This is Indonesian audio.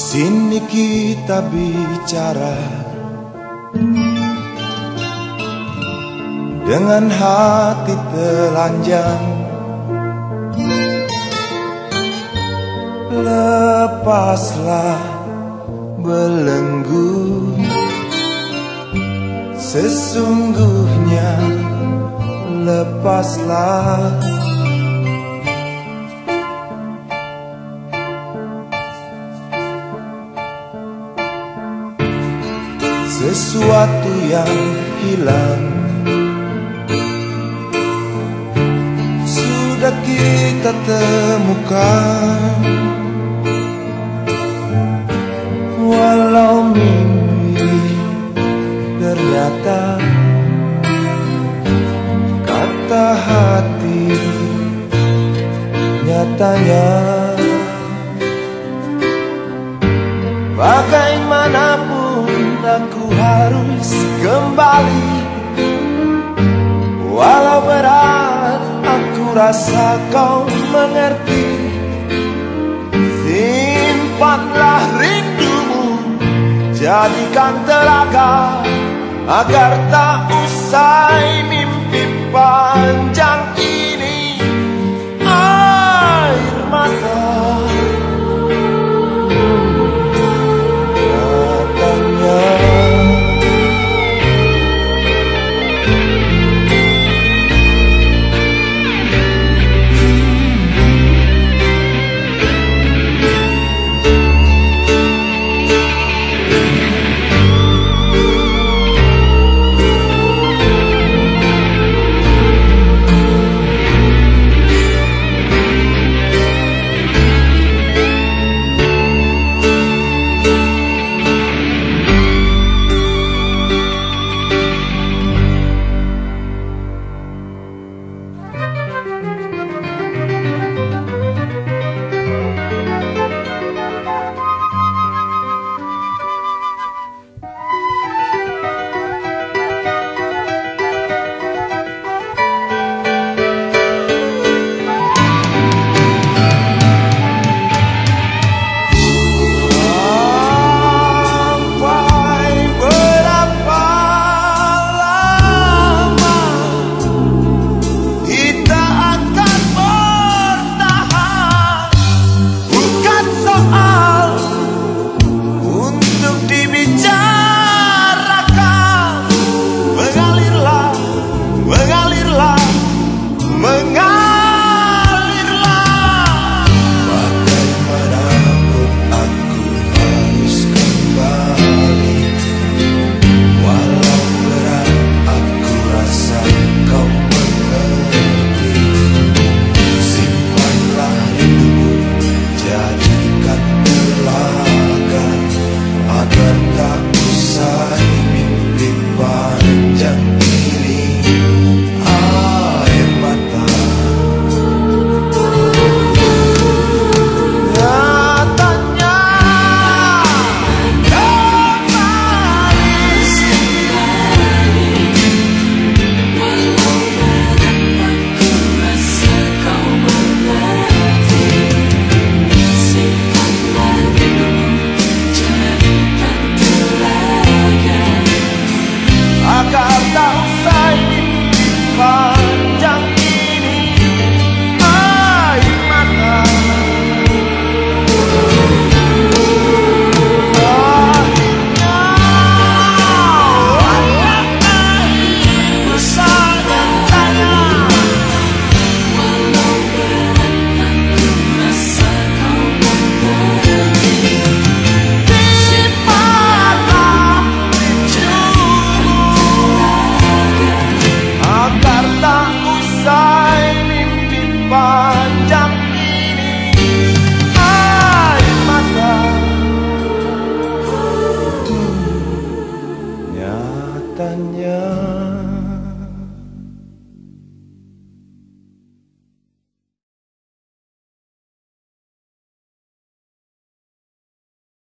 Sini kita bicara Dengan hati telanjang. Lepaslah belenggu. Sesungguhnya lepaslah sesuatu yang hilang. Sudah kita temukan. Walau mimpi ternyata Kata hati nyatanya. Bagaimanapun aku harus kembali. Walau berat aku rasa kau mengerti. Simpanlah rindumu Jadikan telaga Agar tak usai mimpi panjang ini